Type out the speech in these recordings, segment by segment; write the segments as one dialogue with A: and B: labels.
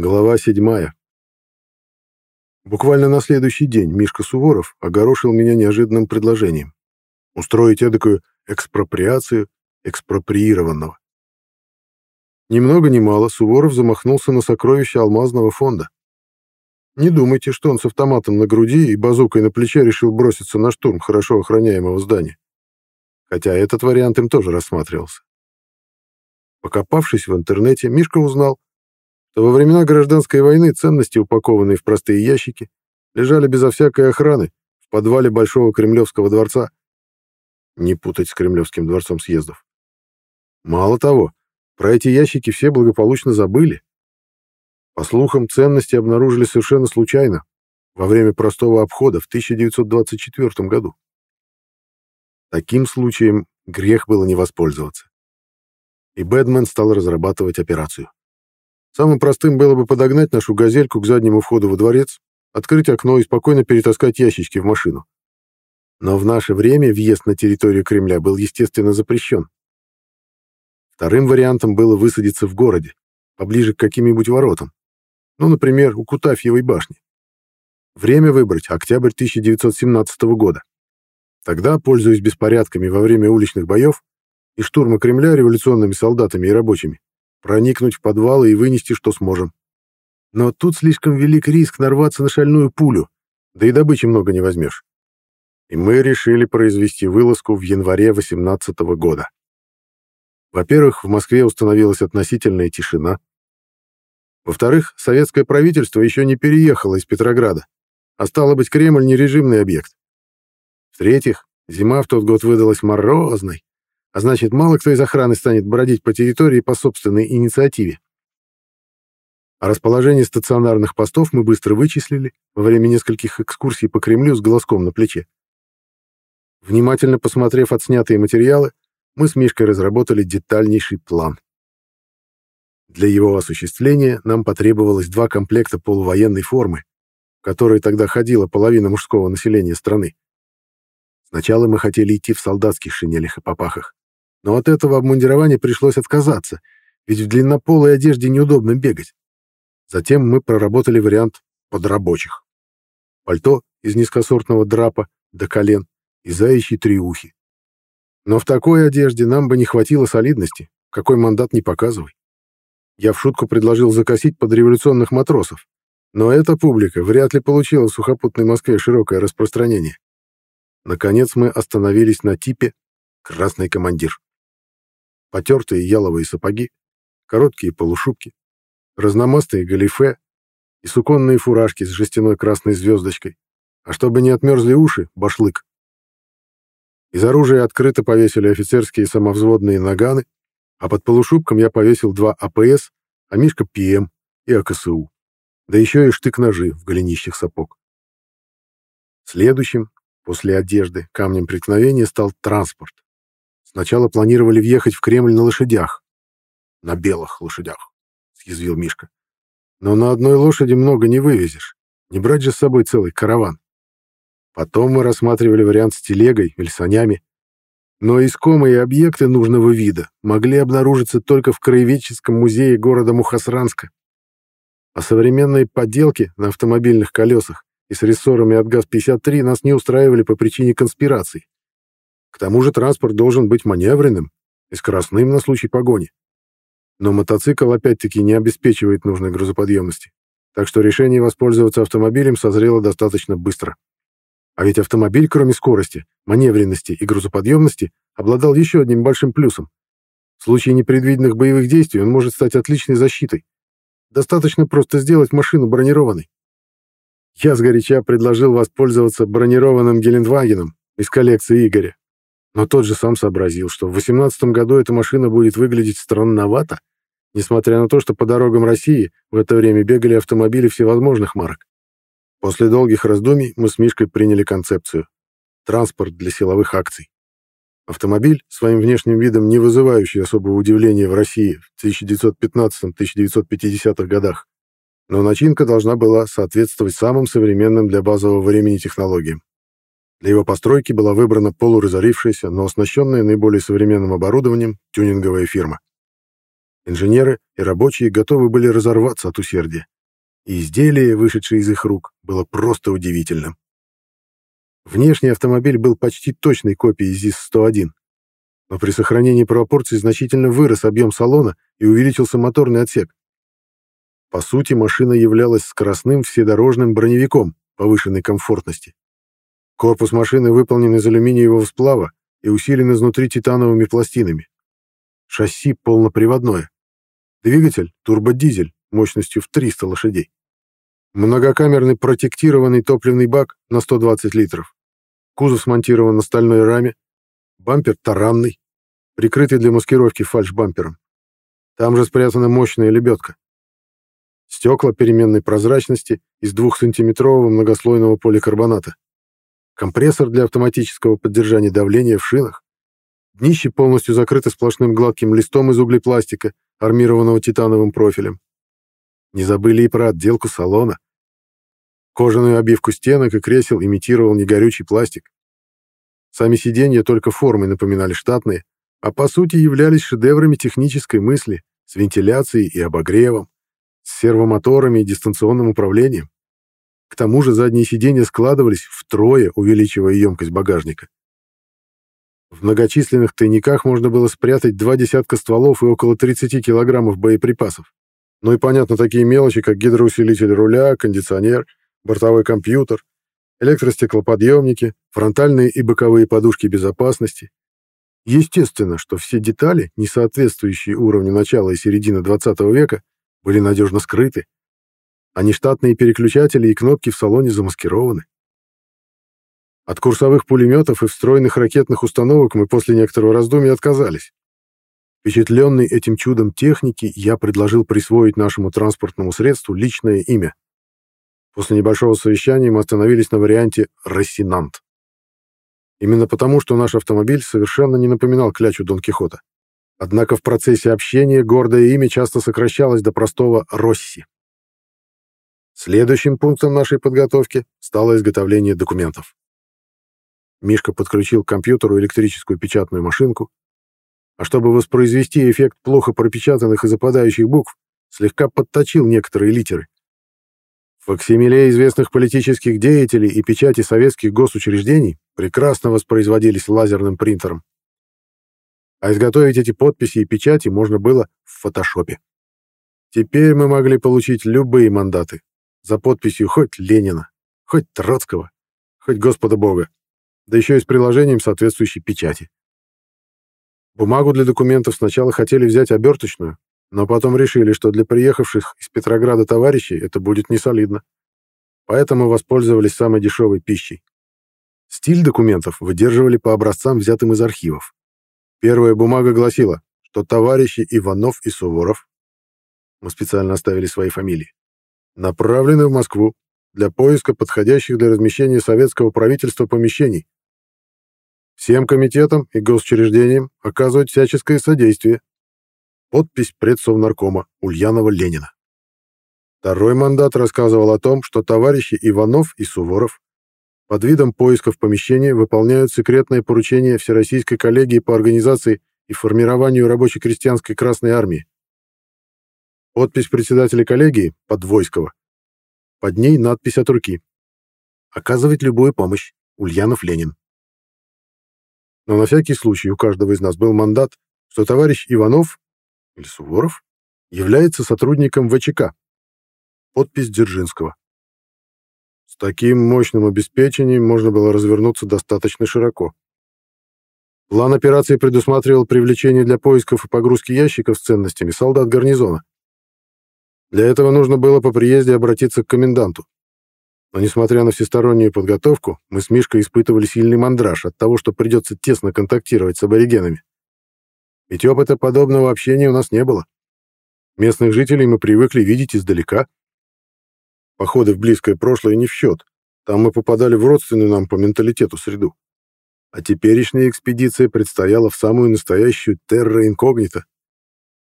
A: Глава седьмая. Буквально на следующий день Мишка Суворов огорошил меня неожиданным предложением устроить эдакую экспроприацию экспроприированного. Ни много ни мало Суворов замахнулся на сокровища алмазного фонда. Не думайте, что он с автоматом на груди и базукой на плече решил броситься на штурм хорошо охраняемого здания. Хотя этот вариант им тоже рассматривался. Покопавшись в интернете, Мишка узнал, что во времена гражданской войны ценности, упакованные в простые ящики, лежали безо всякой охраны в подвале Большого Кремлевского дворца. Не путать с Кремлевским дворцом съездов. Мало того, про эти ящики все благополучно забыли. По слухам, ценности обнаружили совершенно случайно, во время простого обхода в 1924 году. Таким случаем грех было не воспользоваться. И Бэдмен стал разрабатывать операцию. Самым простым было бы подогнать нашу газельку к заднему входу во дворец, открыть окно и спокойно перетаскать ящички в машину. Но в наше время въезд на территорию Кремля был, естественно, запрещен. Вторым вариантом было высадиться в городе, поближе к каким-нибудь воротам. Ну, например, у Кутафьевой башни. Время выбрать — октябрь 1917 года. Тогда, пользуясь беспорядками во время уличных боев и штурма Кремля революционными солдатами и рабочими, проникнуть в подвалы и вынести, что сможем. Но тут слишком велик риск нарваться на шальную пулю, да и добычи много не возьмешь. И мы решили произвести вылазку в январе 18 -го года. Во-первых, в Москве установилась относительная тишина. Во-вторых, советское правительство еще не переехало из Петрограда, а стало быть, Кремль не режимный объект. В-третьих, зима в тот год выдалась морозной, а значит, мало кто из охраны станет бродить по территории по собственной инициативе. А расположение стационарных постов мы быстро вычислили во время нескольких экскурсий по Кремлю с глазком на плече. Внимательно посмотрев отснятые материалы, мы с Мишкой разработали детальнейший план. Для его осуществления нам потребовалось два комплекта полувоенной формы, в которой тогда ходила половина мужского населения страны. Сначала мы хотели идти в солдатских шинелях и попахах, но от этого обмундирования пришлось отказаться, ведь в длиннополой одежде неудобно бегать. Затем мы проработали вариант подрабочих. Пальто из низкосортного драпа до колен и заячьи триухи. Но в такой одежде нам бы не хватило солидности, какой мандат не показывай. Я в шутку предложил закосить под революционных матросов, но эта публика вряд ли получила в сухопутной Москве широкое распространение. Наконец мы остановились на типе «Красный командир» потертые яловые сапоги, короткие полушубки, разномастые галифе и суконные фуражки с жестяной красной звездочкой, а чтобы не отмерзли уши — башлык. Из оружия открыто повесили офицерские самовзводные наганы, а под полушубком я повесил два АПС, а Мишка ПМ и АКСУ, да еще и штык-ножи в голенищах сапог. Следующим, после одежды, камнем преткновения стал транспорт. Сначала планировали въехать в Кремль на лошадях. На белых лошадях, съязвил Мишка. Но на одной лошади много не вывезешь. Не брать же с собой целый караван. Потом мы рассматривали вариант с телегой или санями. Но искомые объекты нужного вида могли обнаружиться только в Краеведческом музее города Мухасранска. А современные подделки на автомобильных колесах и с рессорами от ГАЗ-53 нас не устраивали по причине конспираций. К тому же транспорт должен быть маневренным и скоростным на случай погони. Но мотоцикл опять-таки не обеспечивает нужной грузоподъемности, так что решение воспользоваться автомобилем созрело достаточно быстро. А ведь автомобиль, кроме скорости, маневренности и грузоподъемности, обладал еще одним большим плюсом. В случае непредвиденных боевых действий он может стать отличной защитой. Достаточно просто сделать машину бронированной. Я сгоряча предложил воспользоваться бронированным Гелендвагеном из коллекции Игоря. Но тот же сам сообразил, что в 18 году эта машина будет выглядеть странновато, несмотря на то, что по дорогам России в это время бегали автомобили всевозможных марок. После долгих раздумий мы с Мишкой приняли концепцию. Транспорт для силовых акций. Автомобиль, своим внешним видом не вызывающий особого удивления в России в 1915-1950-х годах, но начинка должна была соответствовать самым современным для базового времени технологиям. Для его постройки была выбрана полуразорившаяся, но оснащенная наиболее современным оборудованием тюнинговая фирма. Инженеры и рабочие готовы были разорваться от усердия. И изделие, вышедшее из их рук, было просто удивительным. Внешний автомобиль был почти точной копией ЗИС-101, но при сохранении пропорций значительно вырос объем салона и увеличился моторный отсек. По сути, машина являлась скоростным вседорожным броневиком повышенной комфортности. Корпус машины выполнен из алюминиевого сплава и усилен изнутри титановыми пластинами. Шасси полноприводное. Двигатель — турбодизель мощностью в 300 лошадей. Многокамерный протектированный топливный бак на 120 литров. Кузов смонтирован на стальной раме. Бампер таранный, прикрытый для маскировки фальш-бампером. Там же спрятана мощная лебедка. Стекла переменной прозрачности из 2-сантиметрового многослойного поликарбоната. Компрессор для автоматического поддержания давления в шинах. Днище полностью закрыто сплошным гладким листом из углепластика, армированного титановым профилем. Не забыли и про отделку салона. Кожаную обивку стенок и кресел имитировал негорючий пластик. Сами сиденья только формой напоминали штатные, а по сути являлись шедеврами технической мысли с вентиляцией и обогревом, с сервомоторами и дистанционным управлением. К тому же задние сиденья складывались втрое, увеличивая емкость багажника. В многочисленных тайниках можно было спрятать два десятка стволов и около 30 килограммов боеприпасов. Ну и, понятно, такие мелочи, как гидроусилитель руля, кондиционер, бортовой компьютер, электростеклоподъемники, фронтальные и боковые подушки безопасности. Естественно, что все детали, не соответствующие уровню начала и середины 20 века, были надежно скрыты, а нештатные переключатели и кнопки в салоне замаскированы. От курсовых пулеметов и встроенных ракетных установок мы после некоторого раздумья отказались. Впечатленный этим чудом техники, я предложил присвоить нашему транспортному средству личное имя. После небольшого совещания мы остановились на варианте «Рассинант». Именно потому, что наш автомобиль совершенно не напоминал клячу Дон Кихота. Однако в процессе общения гордое имя часто сокращалось до простого «Росси». Следующим пунктом нашей подготовки стало изготовление документов. Мишка подключил к компьютеру электрическую печатную машинку, а чтобы воспроизвести эффект плохо пропечатанных и западающих букв, слегка подточил некоторые литеры. Факсимиле известных политических деятелей и печати советских госучреждений прекрасно воспроизводились лазерным принтером. А изготовить эти подписи и печати можно было в фотошопе. Теперь мы могли получить любые мандаты за подписью хоть Ленина, хоть Троцкого, хоть Господа Бога, да еще и с приложением соответствующей печати. Бумагу для документов сначала хотели взять оберточную, но потом решили, что для приехавших из Петрограда товарищей это будет несолидно. Поэтому воспользовались самой дешевой пищей. Стиль документов выдерживали по образцам, взятым из архивов. Первая бумага гласила, что товарищи Иванов и Суворов, мы специально оставили свои фамилии, направлены в Москву для поиска подходящих для размещения советского правительства помещений. Всем комитетам и госучреждениям оказывать всяческое содействие. Подпись предсовнаркома Ульянова Ленина. Второй мандат рассказывал о том, что товарищи Иванов и Суворов под видом поисков помещения выполняют секретное поручение Всероссийской коллегии по организации и формированию рабоче-крестьянской Красной Армии. Подпись председателя коллегии, Подвойского. Под ней надпись от руки. Оказывать любую помощь. Ульянов Ленин. Но на всякий случай у каждого из нас был мандат, что товарищ Иванов или Суворов является сотрудником ВЧК. Подпись Дзержинского таким мощным обеспечением можно было развернуться достаточно широко. План операции предусматривал привлечение для поисков и погрузки ящиков с ценностями солдат гарнизона. Для этого нужно было по приезде обратиться к коменданту. Но несмотря на всестороннюю подготовку, мы с Мишкой испытывали сильный мандраж от того, что придется тесно контактировать с аборигенами. Ведь опыта подобного общения у нас не было. Местных жителей мы привыкли видеть издалека, Походы в близкое прошлое не в счет. Там мы попадали в родственную нам по менталитету среду. А теперешняя экспедиция предстояла в самую настоящую терра инкогнито.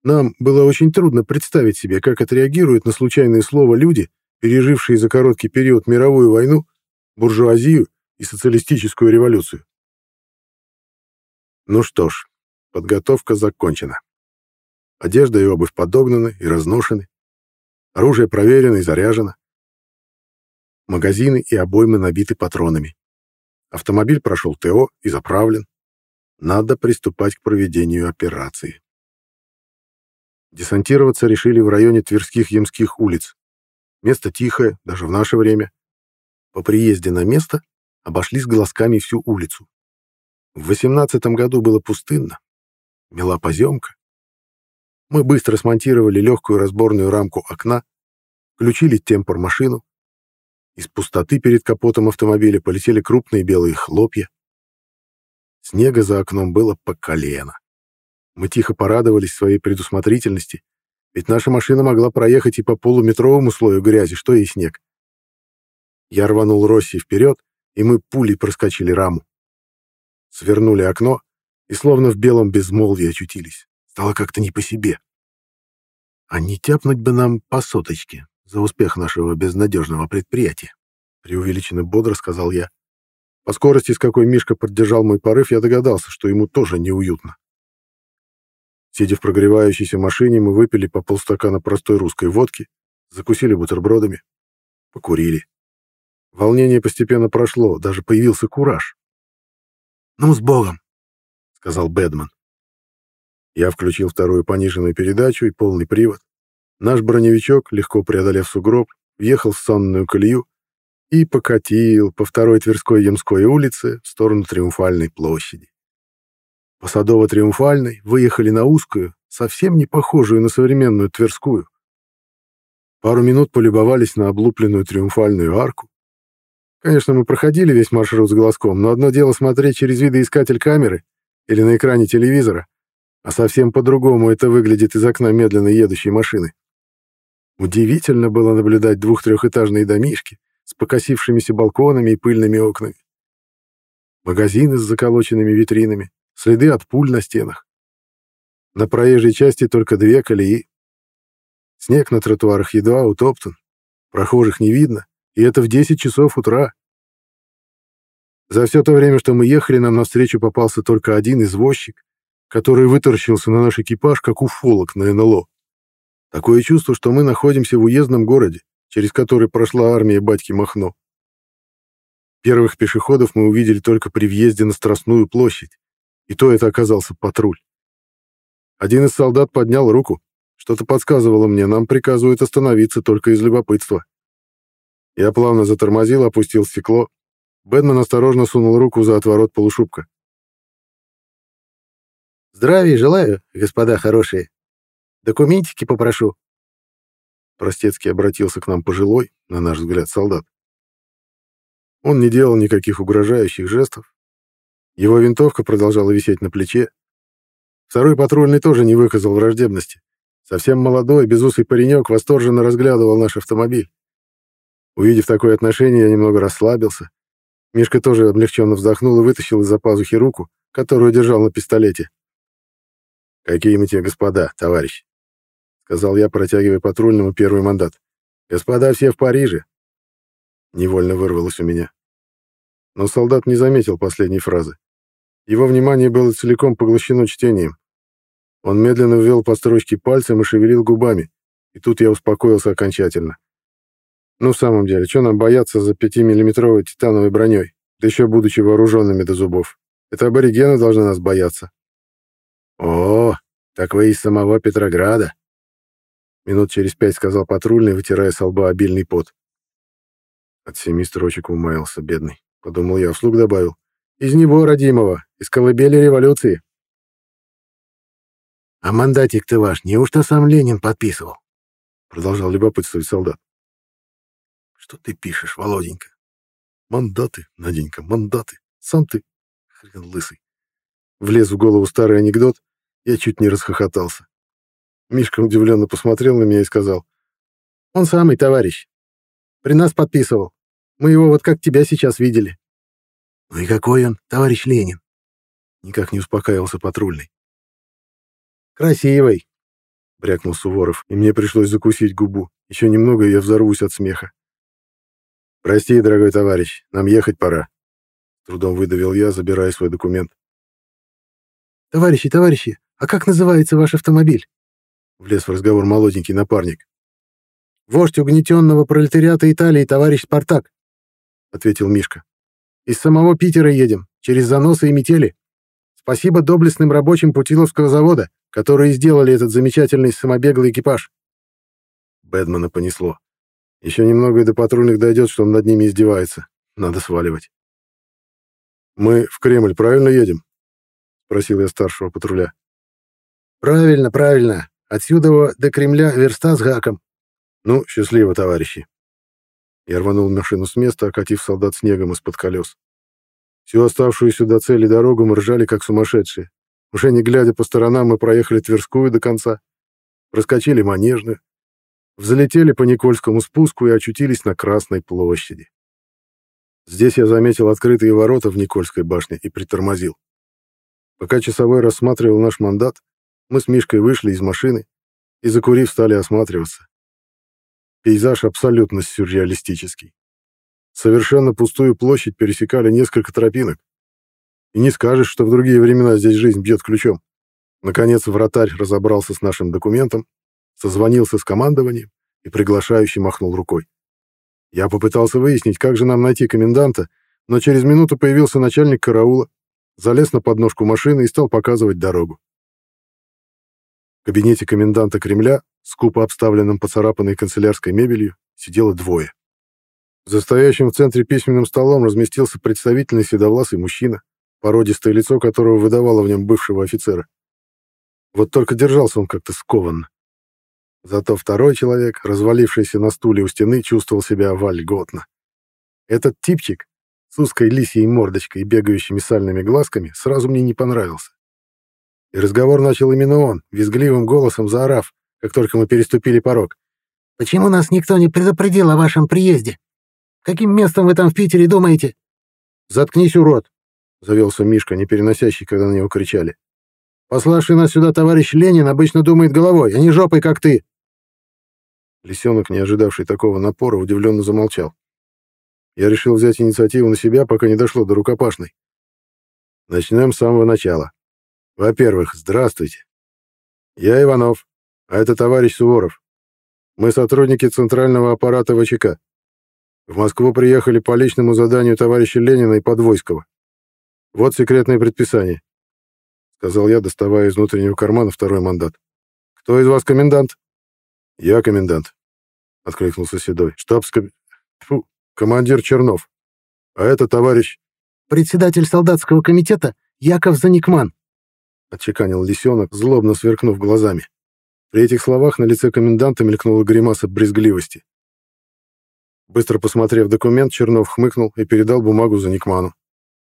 A: Нам было очень трудно представить себе, как отреагируют на случайное слово люди, пережившие за короткий период мировую войну, буржуазию и социалистическую революцию. Ну что ж, подготовка закончена. Одежда и обувь подогнаны и разношены. Оружие проверено и заряжено. Магазины и обоймы набиты патронами. Автомобиль прошел ТО и заправлен. Надо приступать к проведению операции. Десантироваться решили в районе Тверских Ямских улиц. Место тихое, даже в наше время. По приезде на место обошли с глазками всю улицу. В восемнадцатом году было пустынно. Мела поземка. Мы быстро смонтировали легкую разборную рамку окна, включили темпор-машину. Из пустоты перед капотом автомобиля полетели крупные белые хлопья. Снега за окном было по колено. Мы тихо порадовались своей предусмотрительности, ведь наша машина могла проехать и по полуметровому слою грязи, что и снег. Я рванул Росси вперед, и мы пулей проскочили раму. Свернули окно и словно в белом безмолвии очутились. Стало как-то не по себе. А не тяпнуть бы нам по соточке за успех нашего безнадежного предприятия, преувеличенно бодро сказал я. По скорости, с какой Мишка поддержал мой порыв, я догадался, что ему тоже неуютно. Сидя в прогревающейся машине, мы выпили по полстакана простой русской водки, закусили бутербродами, покурили. Волнение постепенно прошло, даже появился кураж. «Ну, с Богом!» — сказал Бэдман. Я включил вторую пониженную передачу и полный привод. Наш броневичок, легко преодолев сугроб, въехал в сонную колею и покатил по второй Тверской Ямской улице в сторону Триумфальной площади. По Садово-Триумфальной выехали на узкую, совсем не похожую на современную Тверскую. Пару минут полюбовались на облупленную Триумфальную арку. Конечно, мы проходили весь маршрут с глазком, но одно дело смотреть через видоискатель камеры или на экране телевизора, а совсем по-другому это выглядит из окна медленно едущей машины. Удивительно было наблюдать двух-трехэтажные домишки с покосившимися балконами и пыльными окнами. Магазины с заколоченными витринами, следы от пуль на стенах. На проезжей части только две колеи. Снег на тротуарах едва утоптан, прохожих не видно, и это в 10 часов утра. За все то время, что мы ехали, нам навстречу попался только один извозчик, который вытаращился на наш экипаж, как уфолог на НЛО. Такое чувство, что мы находимся в уездном городе, через который прошла армия батьки Махно. Первых пешеходов мы увидели только при въезде на Страстную площадь, и то это оказался патруль. Один из солдат поднял руку. Что-то подсказывало мне, нам приказывают остановиться только из любопытства. Я плавно затормозил, опустил стекло. Бэтмен осторожно сунул руку за отворот полушубка.
B: «Здравия желаю, господа хорошие. Документики попрошу».
A: Простецкий обратился к нам пожилой, на наш взгляд, солдат. Он не делал никаких угрожающих жестов, его винтовка продолжала висеть на плече. Второй патрульный тоже не выказал враждебности. Совсем молодой, безусый паренек восторженно разглядывал наш автомобиль. Увидев такое отношение, я немного расслабился. Мишка тоже облегченно вздохнул и вытащил из-за пазухи руку, которую держал на пистолете. «Какие мы те господа, товарищ?» — сказал я, протягивая патрульному первый мандат. «Господа все в Париже!» Невольно вырвалось у меня. Но солдат не заметил последней фразы. Его внимание было целиком поглощено чтением. Он медленно ввел по строчке пальцем и шевелил губами, и тут я успокоился окончательно. Ну, в самом деле, что нам бояться за пятимиллиметровой титановой броней, да еще будучи вооруженными до зубов? Это аборигены должны нас бояться. О, так вы из самого Петрограда. Минут через пять сказал патрульный, вытирая с лба обильный пот. От семи строчек умаялся, бедный. Подумал я, вслух добавил. Из него, родимого, из колыбели революции.
B: «А мандатик-то ваш неужто сам Ленин подписывал?» Продолжал любопытствовать солдат.
A: «Что ты пишешь, Володенька?» «Мандаты, Наденька, мандаты. Сам ты...» Хрен лысый. Влез в голову старый анекдот, я чуть не расхохотался. Мишка удивленно посмотрел на меня и сказал.
B: «Он самый, товарищ. При нас подписывал. Мы его вот как тебя сейчас видели».
A: «Ну и какой он, товарищ Ленин?» Никак не успокаивался патрульный.
B: «Красивый», —
A: брякнул Суворов, и мне пришлось закусить губу. Еще немного, и я взорвусь от смеха. «Прости, дорогой товарищ, нам ехать пора», — трудом выдавил я, забирая свой документ.
B: «Товарищи, товарищи, а как называется ваш автомобиль?»
A: Влез в разговор молоденький напарник.
B: «Вождь угнетенного пролетариата Италии, товарищ Спартак», — ответил Мишка. «Из самого Питера едем, через заносы и метели. Спасибо доблестным рабочим Путиловского завода, которые сделали этот замечательный самобеглый экипаж».
A: Бэдмана понесло. Еще немного и до патрульных дойдет, что он над ними издевается. Надо сваливать. «Мы в Кремль правильно едем?» — спросил я старшего патруля.
B: «Правильно, правильно. Отсюда до Кремля верста с гаком».
A: «Ну, счастливо, товарищи». Я рванул машину с места, окатив солдат снегом из-под колес. Всю оставшуюся до цели дорогу мы ржали, как сумасшедшие. Уже не глядя по сторонам, мы проехали Тверскую до конца, проскочили Манежную, взлетели по Никольскому спуску и очутились на Красной площади. Здесь я заметил открытые ворота в Никольской башне и притормозил. Пока часовой рассматривал наш мандат, мы с Мишкой вышли из машины и, закурив, стали осматриваться. Пейзаж абсолютно сюрреалистический. Совершенно пустую площадь пересекали несколько тропинок. И не скажешь, что в другие времена здесь жизнь бьет ключом. Наконец вратарь разобрался с нашим документом, созвонился с командованием и приглашающий махнул рукой. Я попытался выяснить, как же нам найти коменданта, но через минуту появился начальник караула, залез на подножку машины и стал показывать дорогу. В кабинете коменданта Кремля, скупо обставленном поцарапанной канцелярской мебелью, сидело двое. За стоящим в центре письменным столом разместился представительный седовласый мужчина, породистое лицо которого выдавало в нем бывшего офицера. Вот только держался он как-то скованно. Зато второй человек, развалившийся на стуле у стены, чувствовал себя вольготно. Этот типчик с узкой лисьей мордочкой и бегающими сальными глазками сразу мне не понравился. И разговор начал именно он, визгливым голосом заорав, как только мы переступили порог.
B: «Почему нас никто не предупредил о вашем приезде? Каким местом вы там в Питере думаете?»
A: «Заткнись, урод!» — завелся Мишка, не переносящий, когда на него кричали. «Пославший нас сюда товарищ Ленин обычно думает головой, а не жопой, как ты!» Лисенок, не ожидавший такого напора, удивленно замолчал. Я решил взять инициативу на себя, пока не дошло до рукопашной. Начнем с самого начала. Во-первых, здравствуйте. Я Иванов, а это товарищ Суворов. Мы сотрудники центрального аппарата ВЧК. В Москву приехали по личному заданию товарища Ленина и Подвойского. Вот секретное предписание. Сказал я, доставая из внутреннего кармана второй мандат. Кто из вас комендант? Я комендант откликнулся Седой. Штабском... Фу, командир Чернов. А это товарищ...
B: Председатель солдатского комитета Яков Заникман.
A: Отчеканил лисенок, злобно сверкнув глазами. При этих словах на лице коменданта мелькнула гримаса брезгливости. Быстро посмотрев документ, Чернов хмыкнул и передал бумагу Заникману.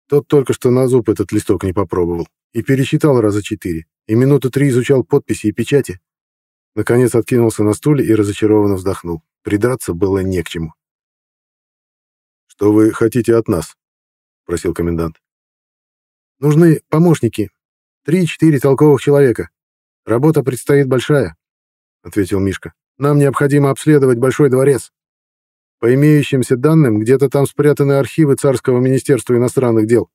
A: Тот только что на зуб этот листок не попробовал и пересчитал раза четыре, и минуты три изучал подписи и печати, Наконец откинулся на стуле и разочарованно вздохнул. Придраться было не к чему. «Что вы хотите от нас?» — просил комендант.
B: «Нужны помощники. Три-четыре толковых человека. Работа предстоит большая», — ответил Мишка. «Нам необходимо обследовать Большой дворец. По имеющимся данным, где-то там спрятаны архивы Царского министерства иностранных дел.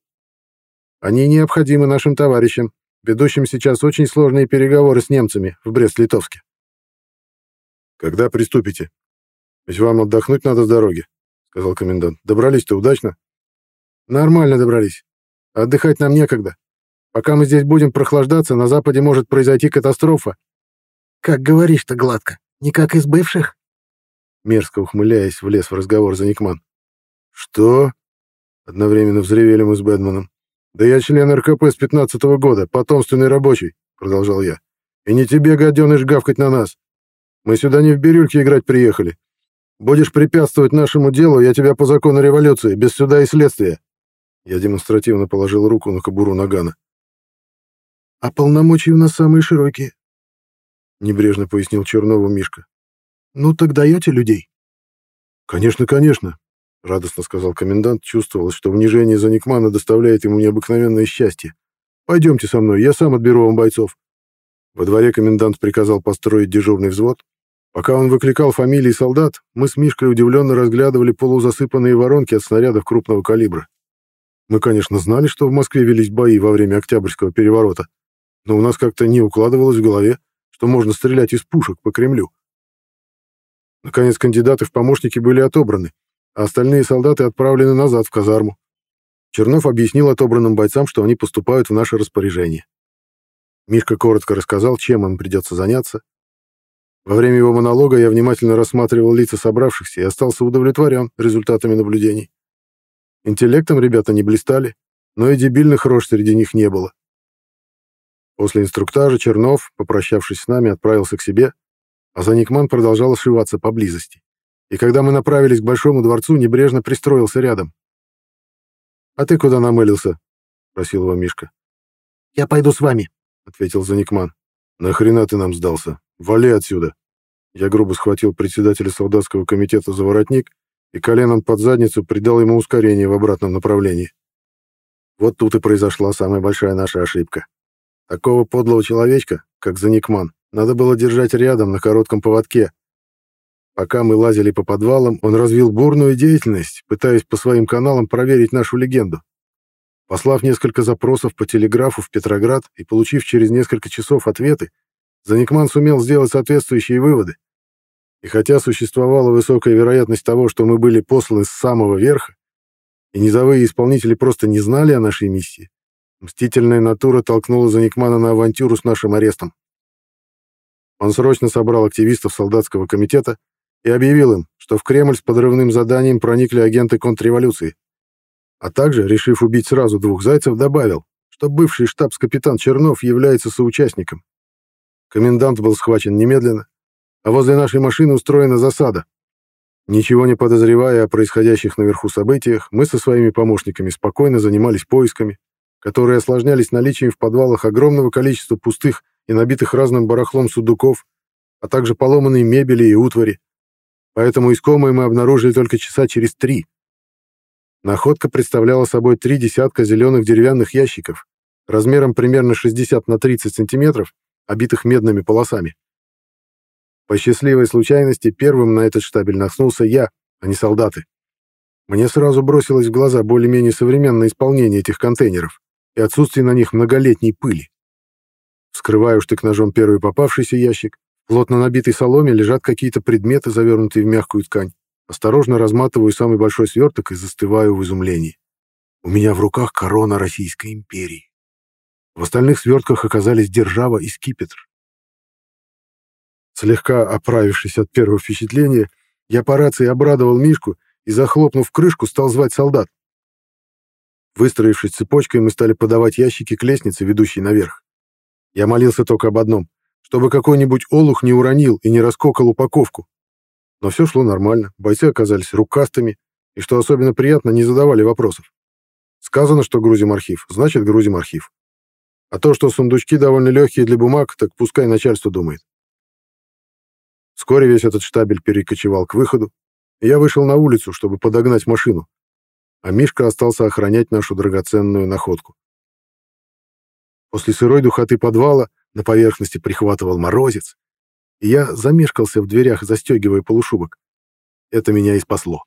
B: Они необходимы нашим товарищам, ведущим сейчас очень сложные переговоры с немцами в Брест-Литовске.
A: «Когда приступите? Ведь вам отдохнуть надо с дороги», — сказал комендант. «Добрались-то удачно?»
B: «Нормально добрались. Отдыхать нам некогда. Пока мы здесь будем прохлаждаться, на Западе может произойти катастрофа». «Как говоришь-то гладко, не как из бывших?»
A: Мерзко ухмыляясь, влез в разговор Заникман. «Что?» — одновременно взревели мы с Бэдманом. «Да я член РКП с пятнадцатого года, потомственный рабочий», — продолжал я. «И не тебе, гаденыш, гавкать на нас. Мы сюда не в бирюльке играть приехали. Будешь препятствовать нашему делу, я тебя по закону революции, без суда и следствия». Я демонстративно положил руку на кобуру Нагана.
B: «А полномочия у нас самые широкие», —
A: небрежно пояснил Чернову Мишка.
B: «Ну так даете людей?»
A: «Конечно, конечно», — радостно сказал комендант, чувствовал, что унижение за Никмана доставляет ему необыкновенное счастье. «Пойдемте со мной, я сам отберу вам бойцов». Во дворе комендант приказал построить дежурный взвод, Пока он выкликал фамилии солдат, мы с Мишкой удивленно разглядывали полузасыпанные воронки от снарядов крупного калибра. Мы, конечно, знали, что в Москве велись бои во время Октябрьского переворота, но у нас как-то не укладывалось в голове, что можно стрелять из пушек по Кремлю. Наконец, кандидаты в помощники были отобраны, а остальные солдаты отправлены назад в казарму. Чернов объяснил отобранным бойцам, что они поступают в наше распоряжение. Мишка коротко рассказал, чем им придется заняться. Во время его монолога я внимательно рассматривал лица собравшихся и остался удовлетворен результатами наблюдений. Интеллектом ребята не блистали, но и дебильных рож среди них не было. После инструктажа Чернов, попрощавшись с нами, отправился к себе, а Заникман продолжал ошиваться поблизости. И когда мы направились к Большому дворцу, небрежно пристроился рядом. «А ты куда намылился?» — спросил его Мишка.
B: «Я пойду с вами», —
A: ответил Заникман. «Нахрена ты нам сдался? Вали отсюда!» Я грубо схватил председателя солдатского комитета за воротник и коленом под задницу придал ему ускорение в обратном направлении. Вот тут и произошла самая большая наша ошибка. Такого подлого человечка, как Заникман, надо было держать рядом на коротком поводке. Пока мы лазили по подвалам, он развил бурную деятельность, пытаясь по своим каналам проверить нашу легенду. Послав несколько запросов по телеграфу в Петроград и получив через несколько часов ответы, Заникман сумел сделать соответствующие выводы. И хотя существовала высокая вероятность того, что мы были посланы с самого верха, и низовые исполнители просто не знали о нашей миссии, мстительная натура толкнула Заникмана на авантюру с нашим арестом. Он срочно собрал активистов солдатского комитета и объявил им, что в Кремль с подрывным заданием проникли агенты контрреволюции. А также, решив убить сразу двух зайцев, добавил, что бывший штабс-капитан Чернов является соучастником. Комендант был схвачен немедленно, а возле нашей машины устроена засада. Ничего не подозревая о происходящих наверху событиях, мы со своими помощниками спокойно занимались поисками, которые осложнялись наличием в подвалах огромного количества пустых и набитых разным барахлом сундуков, а также поломанной мебели и утвари. Поэтому искомое мы обнаружили только часа через три. Находка представляла собой три десятка зеленых деревянных ящиков, размером примерно 60 на 30 сантиметров, обитых медными полосами. По счастливой случайности первым на этот штабель наткнулся я, а не солдаты. Мне сразу бросилось в глаза более-менее современное исполнение этих контейнеров и отсутствие на них многолетней пыли. Вскрываю штык-ножом первый попавшийся ящик. Плотно набитой соломе лежат какие-то предметы, завернутые в мягкую ткань. Осторожно разматываю самый большой сверток и застываю в изумлении. У меня в руках корона Российской империи. В остальных свертках оказались держава и скипетр. Слегка оправившись от первого впечатления, я по рации обрадовал Мишку и, захлопнув крышку, стал звать солдат. Выстроившись цепочкой, мы стали подавать ящики к лестнице, ведущей наверх. Я молился только об одном, чтобы какой-нибудь олух не уронил и не раскокал упаковку. Но все шло нормально, бойцы оказались рукастыми, и, что особенно приятно, не задавали вопросов. Сказано, что грузим архив, значит, грузим архив. А то, что сундучки довольно легкие для бумаг, так пускай начальство думает. Вскоре весь этот штабель перекочевал к выходу, и я вышел на улицу, чтобы подогнать машину, а Мишка остался охранять нашу драгоценную находку. После сырой духоты подвала на поверхности прихватывал морозец, и я замешкался в дверях, застегивая полушубок. Это меня и спасло.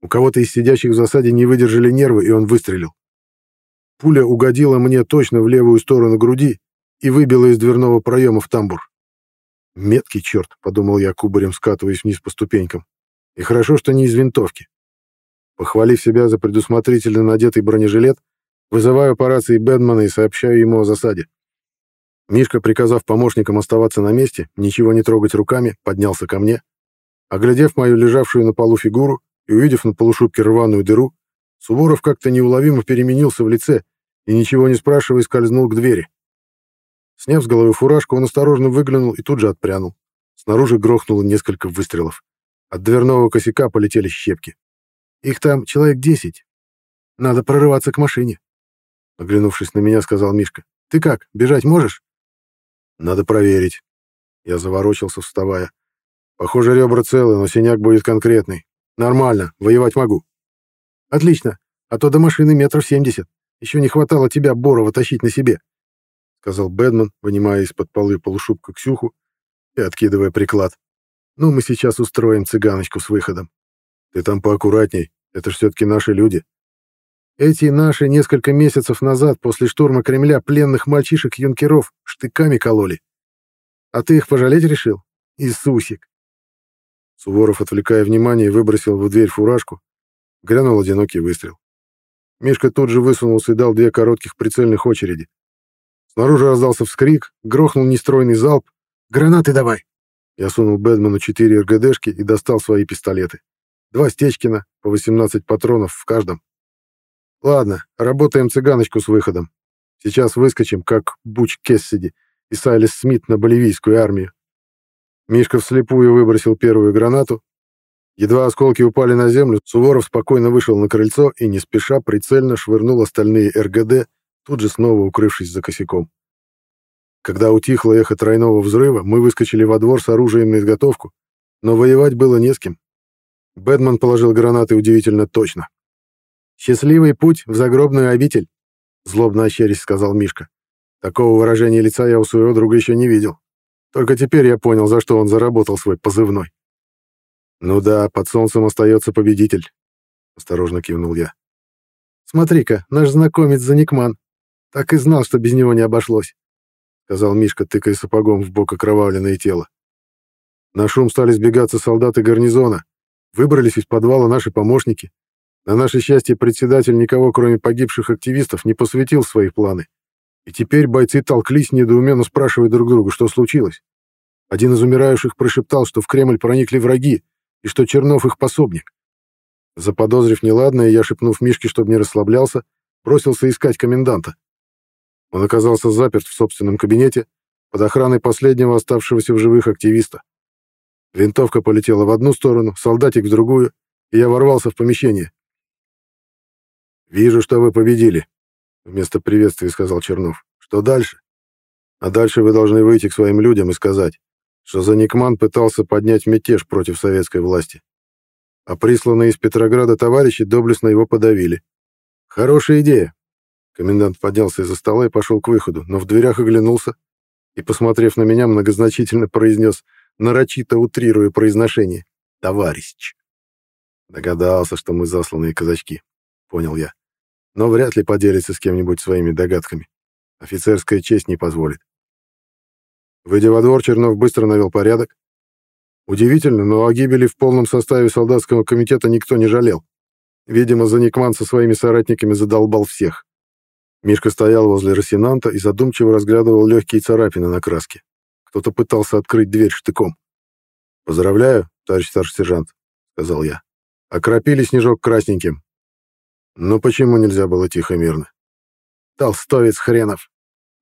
A: У кого-то из сидящих в засаде не выдержали нервы, и он выстрелил. Пуля угодила мне точно в левую сторону груди и выбила из дверного проема в тамбур. «Меткий черт», — подумал я, кубарем скатываясь вниз по ступенькам. «И хорошо, что не из винтовки». Похвалив себя за предусмотрительно надетый бронежилет, Вызываю по рации Бэдмана и сообщаю ему о засаде. Мишка, приказав помощникам оставаться на месте, ничего не трогать руками, поднялся ко мне. Оглядев мою лежавшую на полу фигуру и увидев на полушубке рваную дыру, Суворов как-то неуловимо переменился в лице и, ничего не спрашивая, скользнул к двери. Сняв с головы фуражку, он осторожно выглянул и тут же отпрянул. Снаружи грохнуло несколько выстрелов. От дверного косяка полетели щепки. «Их там человек десять. Надо прорываться к машине», Оглянувшись на меня, сказал Мишка. «Ты как, бежать можешь?» «Надо проверить». Я заворочился, вставая. «Похоже, ребра целы, но синяк будет конкретный. Нормально, воевать могу». «Отлично, а то до машины метров семьдесят. Еще не хватало тебя, Борова, тащить на себе», — сказал Бэдман, вынимая из-под полы полушубка Ксюху и откидывая приклад. «Ну, мы сейчас устроим цыганочку с выходом». «Ты там поаккуратней, это ж все-таки наши люди», эти наши несколько месяцев назад после штурма Кремля пленных мальчишек-юнкеров штыками кололи.
B: А ты их пожалеть решил? Иисусик.
A: Суворов, отвлекая внимание, выбросил в дверь фуражку. Грянул одинокий выстрел. Мишка тут же высунулся и дал две коротких прицельных очереди. Снаружи раздался вскрик, грохнул нестройный залп.
B: «Гранаты давай!»
A: Я сунул Бэдману четыре РГДшки и достал свои пистолеты. Два Стечкина, по 18 патронов в каждом. Ладно, работаем цыганочку с выходом. Сейчас выскочим, как Буч Кессиди и Сайлис Смит на боливийскую армию. Мишка вслепую выбросил первую гранату. Едва осколки упали на землю, Суворов спокойно вышел на крыльцо и не спеша прицельно швырнул остальные РГД, тут же снова укрывшись за косяком. Когда утихло эхо тройного взрыва, мы выскочили во двор с оружием на изготовку, но воевать было не с кем. Бэдман положил гранаты удивительно точно. «Счастливый путь в загробную обитель», — злобно ощерясь сказал Мишка. Такого выражения лица я у своего друга еще не видел. Только теперь я понял, за что он заработал свой позывной. «Ну да, под солнцем остается победитель», — осторожно кивнул я.
B: «Смотри-ка, наш знакомец Заникман. Так и знал, что без него не обошлось», — сказал Мишка, тыкая сапогом в бок окровавленное тело.
A: На шум стали сбегаться солдаты гарнизона. Выбрались из подвала наши помощники. На наше счастье, председатель никого, кроме погибших активистов, не посвятил свои планы. И теперь бойцы толклись, недоуменно спрашивая друг друга, что случилось. Один из умирающих прошептал, что в Кремль проникли враги, и что Чернов их пособник. Заподозрив неладное, я, шепнув Мишке, чтобы не расслаблялся, бросился искать коменданта. Он оказался заперт в собственном кабинете под охраной последнего оставшегося в живых активиста. Винтовка полетела в одну сторону, солдатик в другую, и я ворвался в помещение. «Вижу, что вы победили», — вместо приветствия сказал Чернов. «Что дальше?» «А дальше вы должны выйти к своим людям и сказать, что Заникман пытался поднять мятеж против советской власти. А присланные из Петрограда товарищи доблестно его подавили. Хорошая идея». Комендант поднялся из-за стола и пошел к выходу, но в дверях оглянулся и, посмотрев на меня, многозначительно произнес нарочито утрируя произношение. «Товарищ». Догадался, что мы засланные казачки, понял я. Но вряд ли поделится с кем-нибудь своими догадками. Офицерская честь не позволит. Выйдя во двор, Чернов быстро навел порядок. Удивительно, но о гибели в полном составе солдатского комитета никто не жалел. Видимо, Заникман со своими соратниками задолбал всех. Мишка стоял возле Росинанта и задумчиво разглядывал легкие царапины на краске. Кто-то пытался открыть дверь штыком. «Поздравляю, товарищ старший сержант», — сказал я. «Окропили снежок красненьким». «Ну почему нельзя было тихо мирно?»
B: «Толстовец хренов.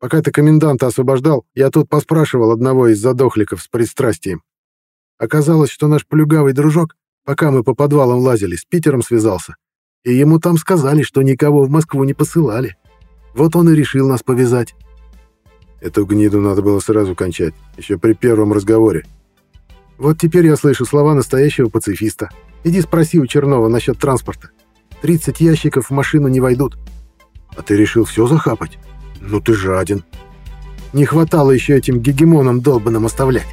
B: Пока ты коменданта освобождал, я тут поспрашивал одного из задохликов с пристрастием. Оказалось, что наш плюгавый дружок, пока мы по подвалам лазили, с Питером связался. И ему там сказали, что никого в Москву не посылали. Вот он и решил нас повязать».
A: Эту гниду надо было сразу кончать, еще при первом разговоре.
B: Вот теперь я слышу слова настоящего пацифиста. Иди спроси у Чернова насчет транспорта. 30 ящиков в машину не войдут.
A: А ты решил все захапать? Ну ты жаден.
B: Не хватало еще этим гегемонам долбанным оставлять.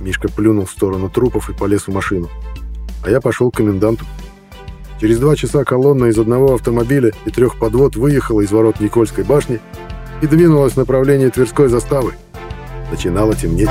A: Мишка плюнул в сторону трупов и полез в машину. А я пошел к коменданту. Через два часа колонна из одного автомобиля и трех подвод выехала из ворот Никольской башни и двинулась в направлении Тверской заставы. Начинало темнеть.